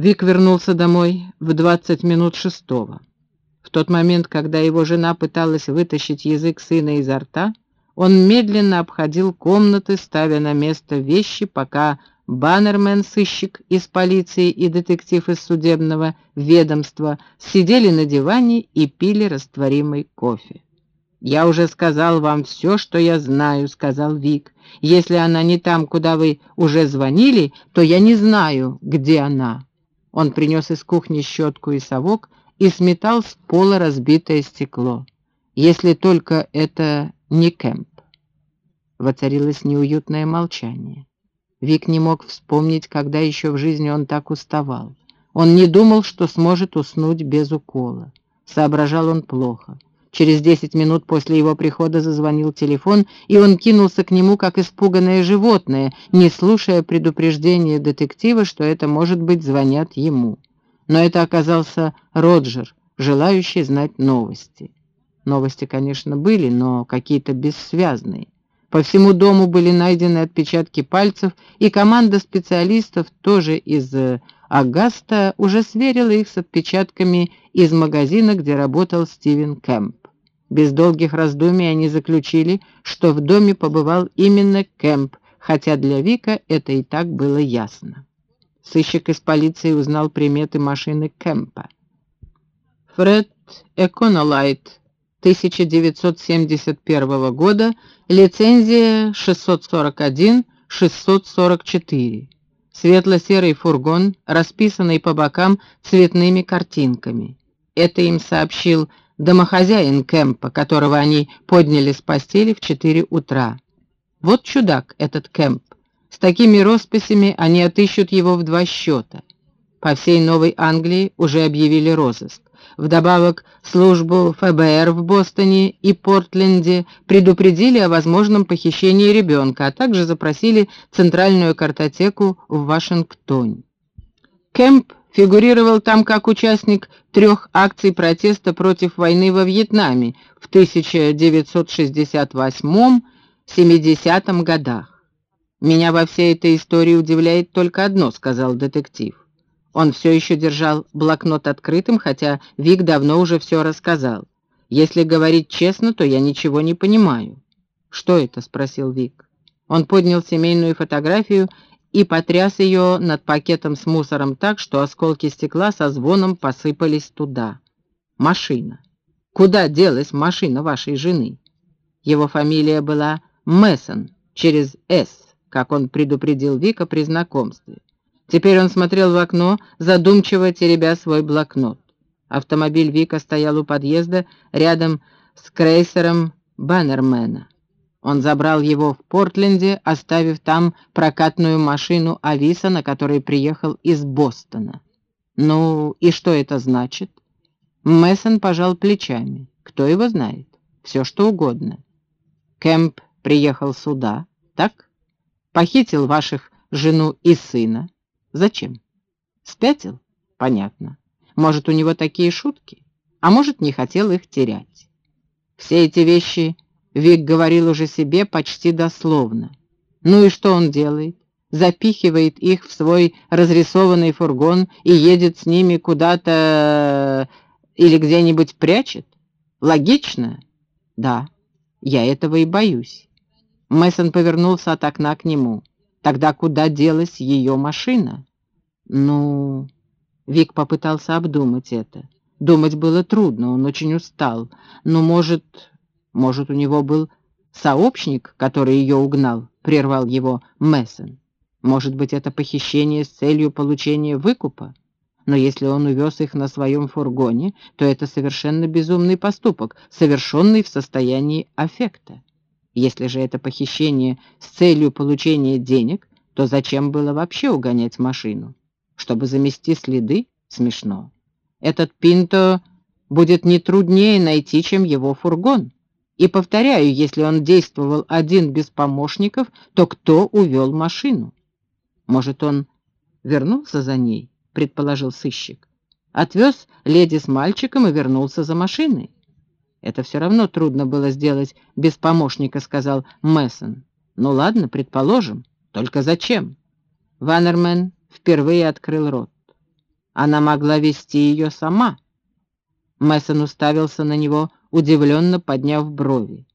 Вик вернулся домой в 20 минут шестого. В тот момент, когда его жена пыталась вытащить язык сына изо рта, он медленно обходил комнаты, ставя на место вещи, пока Баннермен, сыщик из полиции и детектив из судебного ведомства сидели на диване и пили растворимый кофе. «Я уже сказал вам все, что я знаю», — сказал Вик. «Если она не там, куда вы уже звонили, то я не знаю, где она». Он принес из кухни щетку и совок и сметал с пола разбитое стекло. «Если только это не Кэмп». Воцарилось неуютное молчание. Вик не мог вспомнить, когда еще в жизни он так уставал. Он не думал, что сможет уснуть без укола. Соображал он плохо. Через десять минут после его прихода зазвонил телефон, и он кинулся к нему, как испуганное животное, не слушая предупреждения детектива, что это, может быть, звонят ему. Но это оказался Роджер, желающий знать новости. Новости, конечно, были, но какие-то бессвязные. По всему дому были найдены отпечатки пальцев, и команда специалистов, тоже из э, Агаста, уже сверила их с отпечатками из магазина, где работал Стивен Кэмп. Без долгих раздумий они заключили, что в доме побывал именно Кэмп, хотя для Вика это и так было ясно. Сыщик из полиции узнал приметы машины Кэмпа. Фред Эконолайт 1971 года, лицензия 641-644. Светло-серый фургон, расписанный по бокам цветными картинками. Это им сообщил домохозяин Кэмпа, которого они подняли с постели в 4 утра. Вот чудак этот Кэмп. С такими росписями они отыщут его в два счета. По всей Новой Англии уже объявили розыск. Вдобавок, службу ФБР в Бостоне и Портленде предупредили о возможном похищении ребенка, а также запросили Центральную картотеку в Вашингтоне. Кэмп фигурировал там как участник трех акций протеста против войны во Вьетнаме в 1968-70 годах. «Меня во всей этой истории удивляет только одно», — сказал детектив. Он все еще держал блокнот открытым, хотя Вик давно уже все рассказал. «Если говорить честно, то я ничего не понимаю». «Что это?» — спросил Вик. Он поднял семейную фотографию и потряс ее над пакетом с мусором так, что осколки стекла со звоном посыпались туда. «Машина. Куда делась машина вашей жены?» Его фамилия была Мессон, через «С», как он предупредил Вика при знакомстве. Теперь он смотрел в окно, задумчиво теребя свой блокнот. Автомобиль Вика стоял у подъезда рядом с крейсером Баннермена. Он забрал его в Портленде, оставив там прокатную машину Ависа, на которой приехал из Бостона. Ну, и что это значит? Мессон пожал плечами. Кто его знает? Все что угодно. Кэмп приехал сюда, так? Похитил ваших жену и сына. Зачем? Спятил? Понятно. Может, у него такие шутки? А может, не хотел их терять. Все эти вещи Вик говорил уже себе почти дословно. Ну и что он делает? Запихивает их в свой разрисованный фургон и едет с ними куда-то или где-нибудь прячет? Логично? Да, я этого и боюсь. Мессон повернулся от окна к нему. Тогда куда делась ее машина? Ну, Вик попытался обдумать это. Думать было трудно, он очень устал. Но, может, может, у него был сообщник, который ее угнал, прервал его Мессон. Может быть, это похищение с целью получения выкупа? Но если он увез их на своем фургоне, то это совершенно безумный поступок, совершенный в состоянии аффекта. Если же это похищение с целью получения денег, то зачем было вообще угонять машину? Чтобы замести следы? Смешно. Этот Пинто будет не труднее найти, чем его фургон. И повторяю, если он действовал один без помощников, то кто увел машину? Может, он вернулся за ней, предположил сыщик. Отвез леди с мальчиком и вернулся за машиной. «Это все равно трудно было сделать без помощника», — сказал Мессон. «Ну ладно, предположим. Только зачем?» Ваннермен впервые открыл рот. Она могла вести ее сама. Мессон уставился на него, удивленно подняв брови.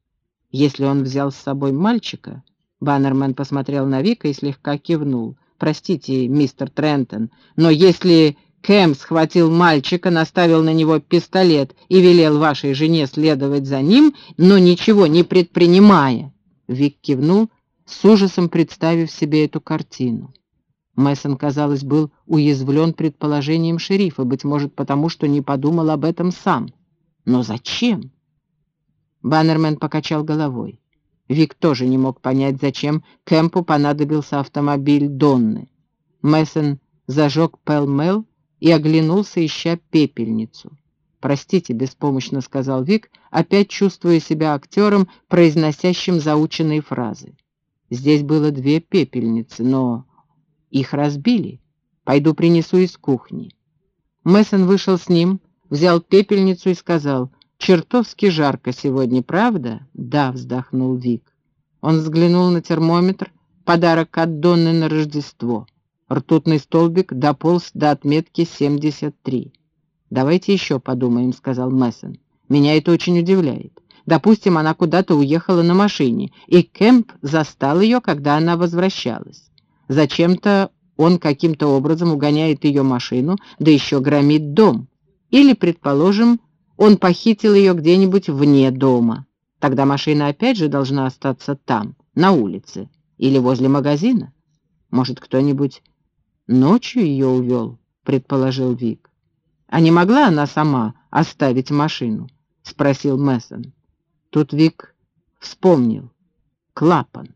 Если он взял с собой мальчика, Баннермен посмотрел на Вика и слегка кивнул. «Простите, мистер Трентон, но если Кэм схватил мальчика, наставил на него пистолет и велел вашей жене следовать за ним, но ничего не предпринимая...» Вик кивнул, с ужасом представив себе эту картину. Мессон, казалось, был уязвлен предположением шерифа, быть может, потому что не подумал об этом сам. Но зачем? Баннермен покачал головой. Вик тоже не мог понять, зачем Кэмпу понадобился автомобиль Донны. Мессон зажег пэл-мэл и оглянулся, ища пепельницу. «Простите», — беспомощно сказал Вик, опять чувствуя себя актером, произносящим заученные фразы. «Здесь было две пепельницы, но их разбили. Пойду принесу из кухни». Мессон вышел с ним, взял пепельницу и сказал, «Чертовски жарко сегодня, правда?» «Да», — вздохнул Вик. Он взглянул на термометр, подарок от Донны на Рождество. Ртутный столбик дополз до отметки 73. «Давайте еще подумаем», — сказал Мессон. «Меня это очень удивляет. Допустим, она куда-то уехала на машине, и Кэмп застал ее, когда она возвращалась. Зачем-то он каким-то образом угоняет ее машину, да еще громит дом. Или, предположим, он похитил ее где-нибудь вне дома. Тогда машина опять же должна остаться там, на улице, или возле магазина. Может, кто-нибудь ночью ее увел, предположил Вик. А не могла она сама оставить машину? Спросил Мессон. Тут Вик вспомнил. Клапан.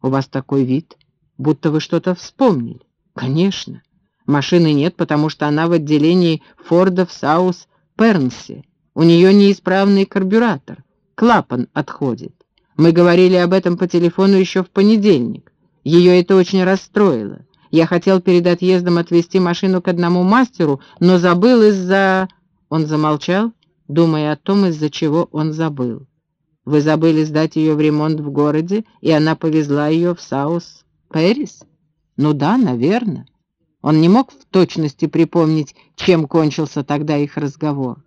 У вас такой вид, будто вы что-то вспомнили. Конечно. Машины нет, потому что она в отделении Форда в Саус-Пернсе. У нее неисправный карбюратор. Клапан отходит. Мы говорили об этом по телефону еще в понедельник. Ее это очень расстроило. Я хотел перед отъездом отвезти машину к одному мастеру, но забыл из-за...» Он замолчал, думая о том, из-за чего он забыл. «Вы забыли сдать ее в ремонт в городе, и она повезла ее в Саус Пэрис? Ну да, наверное. Он не мог в точности припомнить, чем кончился тогда их разговор.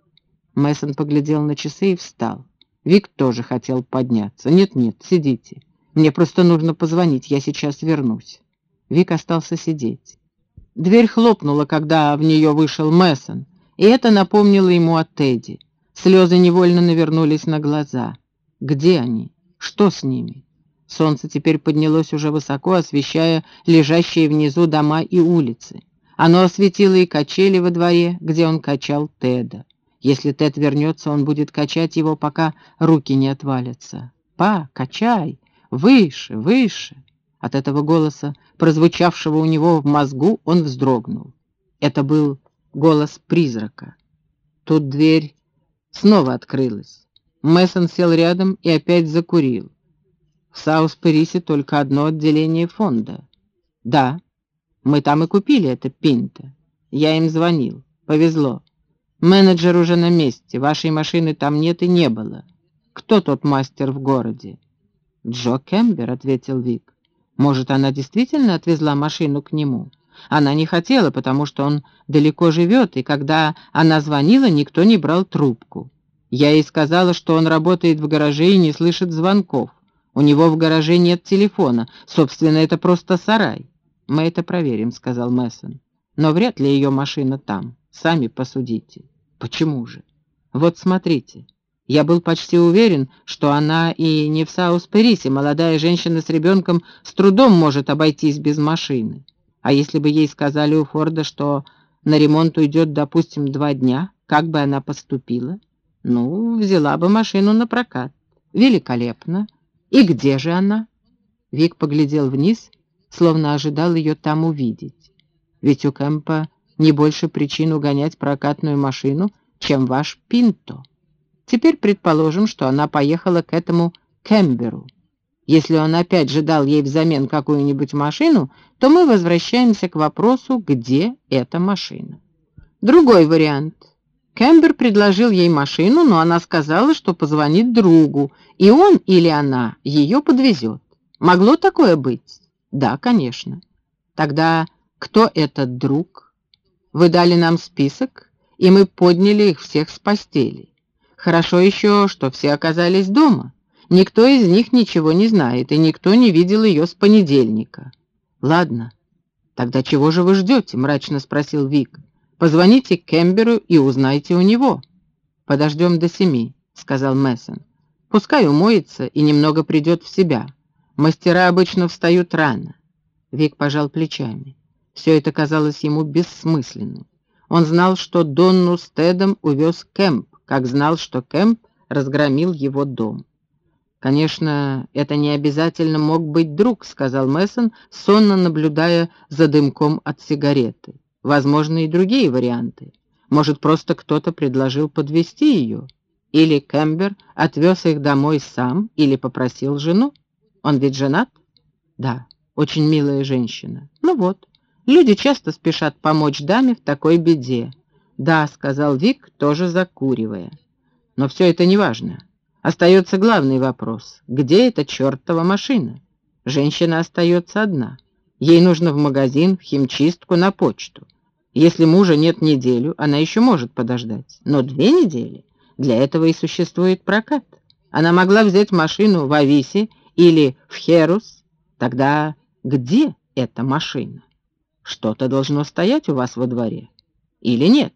Мессон поглядел на часы и встал. Вик тоже хотел подняться. «Нет-нет, сидите. Мне просто нужно позвонить, я сейчас вернусь». Вик остался сидеть. Дверь хлопнула, когда в нее вышел Мессон, и это напомнило ему о Тедди. Слезы невольно навернулись на глаза. Где они? Что с ними? Солнце теперь поднялось уже высоко, освещая лежащие внизу дома и улицы. Оно осветило и качели во дворе, где он качал Теда. Если Тед вернется, он будет качать его, пока руки не отвалятся. «Па, качай! Выше, выше!» От этого голоса, прозвучавшего у него в мозгу, он вздрогнул. Это был голос призрака. Тут дверь снова открылась. Мессон сел рядом и опять закурил. В Саус-Парисе только одно отделение фонда. Да, мы там и купили это пинто. Я им звонил. Повезло. Менеджер уже на месте. Вашей машины там нет и не было. Кто тот мастер в городе? Джо Кембер, ответил Вик. Может, она действительно отвезла машину к нему? Она не хотела, потому что он далеко живет, и когда она звонила, никто не брал трубку. Я ей сказала, что он работает в гараже и не слышит звонков. У него в гараже нет телефона. Собственно, это просто сарай. Мы это проверим, сказал Мессон. Но вряд ли ее машина там. Сами посудите. Почему же? Вот смотрите. Я был почти уверен, что она и не в Саус-Перисе. Молодая женщина с ребенком с трудом может обойтись без машины. А если бы ей сказали у Форда, что на ремонт уйдет, допустим, два дня, как бы она поступила? Ну, взяла бы машину на прокат. Великолепно. «И где же она?» Вик поглядел вниз, словно ожидал ее там увидеть. «Ведь у Кэмпа не больше причин угонять прокатную машину, чем ваш Пинто. Теперь предположим, что она поехала к этому Кэмберу. Если он опять же дал ей взамен какую-нибудь машину, то мы возвращаемся к вопросу, где эта машина. Другой вариант. Кэмбер предложил ей машину, но она сказала, что позвонит другу, и он или она ее подвезет. Могло такое быть? Да, конечно. Тогда кто этот друг? Вы дали нам список, и мы подняли их всех с постели. Хорошо еще, что все оказались дома. Никто из них ничего не знает, и никто не видел ее с понедельника. Ладно, тогда чего же вы ждете? мрачно спросил Вик. Позвоните Кемберу и узнайте у него. Подождем до семи, сказал Мессон. Пускай умоется и немного придет в себя. Мастера обычно встают рано. Вик пожал плечами. Все это казалось ему бессмысленным. Он знал, что Донну с Тедом увез Кэмп, как знал, что Кэмп разгромил его дом. «Конечно, это не обязательно мог быть друг», — сказал Мессон, сонно наблюдая за дымком от сигареты. «Возможны и другие варианты. Может, просто кто-то предложил подвести ее? Или Кэмбер отвез их домой сам, или попросил жену? Он ведь женат?» «Да, очень милая женщина. Ну вот, люди часто спешат помочь даме в такой беде». «Да», — сказал Вик, тоже закуривая. «Но все это не важно. Остается главный вопрос. Где эта чертова машина? Женщина остается одна. Ей нужно в магазин, в химчистку, на почту. Если мужа нет неделю, она еще может подождать. Но две недели? Для этого и существует прокат. Она могла взять машину в Ависе или в Херус. Тогда где эта машина? Что-то должно стоять у вас во дворе. Или нет?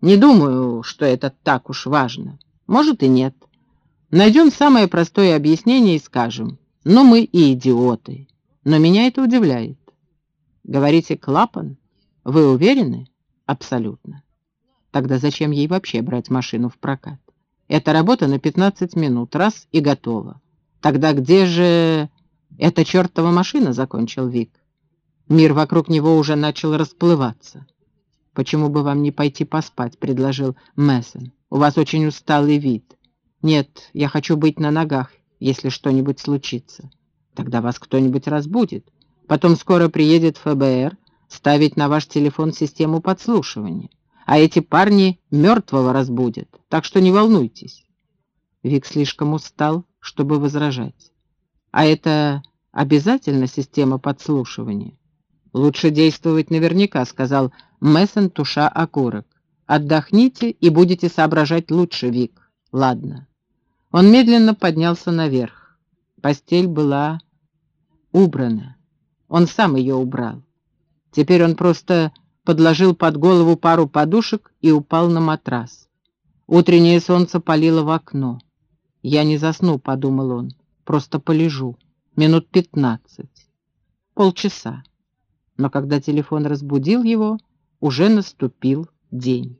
Не думаю, что это так уж важно. Может и нет. Найдем самое простое объяснение и скажем, ну мы и идиоты. Но меня это удивляет. Говорите, клапан? Вы уверены? Абсолютно. Тогда зачем ей вообще брать машину в прокат? Это работа на 15 минут, раз и готово. Тогда где же эта чертова машина, закончил Вик. Мир вокруг него уже начал расплываться. «Почему бы вам не пойти поспать?» — предложил Мессон. «У вас очень усталый вид. «Нет, я хочу быть на ногах, если что-нибудь случится. Тогда вас кто-нибудь разбудит. Потом скоро приедет ФБР ставить на ваш телефон систему подслушивания. А эти парни мертвого разбудят, так что не волнуйтесь». Вик слишком устал, чтобы возражать. «А это обязательно система подслушивания?» «Лучше действовать наверняка», — сказал Мессон, туша окурок. «Отдохните и будете соображать лучше, Вик. Ладно». Он медленно поднялся наверх. Постель была убрана. Он сам ее убрал. Теперь он просто подложил под голову пару подушек и упал на матрас. Утреннее солнце палило в окно. «Я не засну», — подумал он, — «просто полежу. Минут пятнадцать. Полчаса». Но когда телефон разбудил его, уже наступил день.